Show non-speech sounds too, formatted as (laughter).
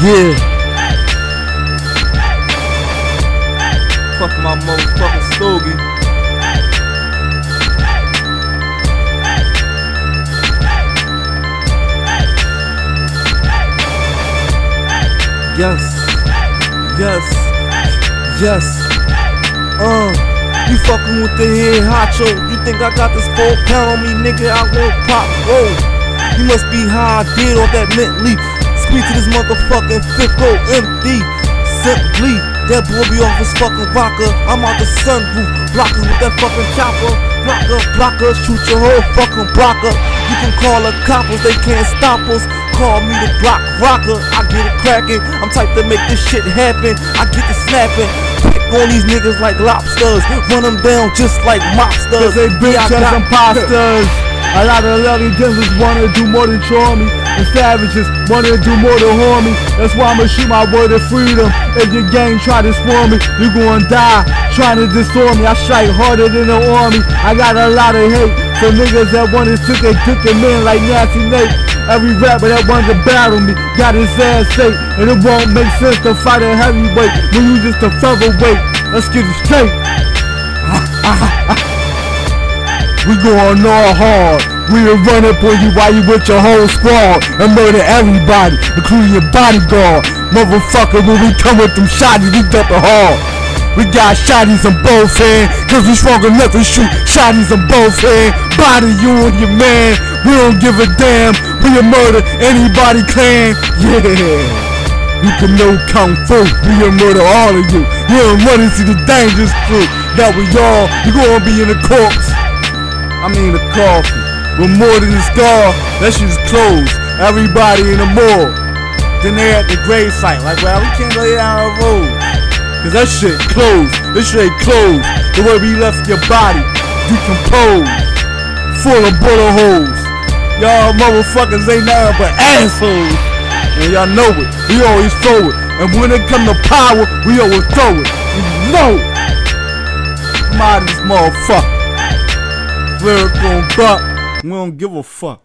Yeah. Fuck my motherfucking stogie. Yes. Yes. Yes. Uh. You fucking with the head honcho. You think I got this four pound on me, nigga? I won't pop. Whoa. You must be high, I did off that mint leaf. Speak to this motherfucking go empty. Simply, that boy be off his fucking rocker. I'm out the sunroof, blockers with that fucking chopper. Blocker, blocker, shoot your whole fucking blocker. You can call the coppers, they can't stop us. Call me the block rocker, I get it cracking. I'm type to make this shit happen. I get the snapping. Pick on these niggas like lobsters. Run them down just like mobsters. Cause they bitch Yeah, ass imposters. A lot of lovely dizzles wanna do more than troll me. Savages wanna do more than harm me. That's why I'ma shoot my word of freedom. If your gang try to swarm me, you gon' die trying to disarm me. I strike harder than the army. I got a lot of hate for niggas that wanna stick a dick in men like Nasty Nate. Every rapper that wanted to battle me got his ass safe. And it won't make sense to fight a heavyweight when you just a featherweight. Let's get it straight. (laughs) We going all hard. We will run up on you while you with your whole squad and murder everybody, including your bodyguard. Motherfucker, when we come with them shotties, we dump the hard. We got shotties on both hands, cause we strong enough to shoot shotties on both hands. Body you and your man, we don't give a damn. We'll murder anybody clan, yeah. You can know Kung Fu, we'll murder all of you. Don't run into the dangerous crew. That we all, you gonna be in the corpse. I mean the coffin. With more than a scar, that shit's closed. Everybody in the mall. Then they at the grave site. Like, well, we can't lay down the road. Cause that shit closed. This shit closed. The way we left your body decomposed. Full of bullet holes. Y'all motherfuckers ain't nothing but assholes. And y'all know it. We always throw it. And when it come to power, we always throw it. You know it. Come out of this motherfucker. Lyrical buck. We don't give a fuck.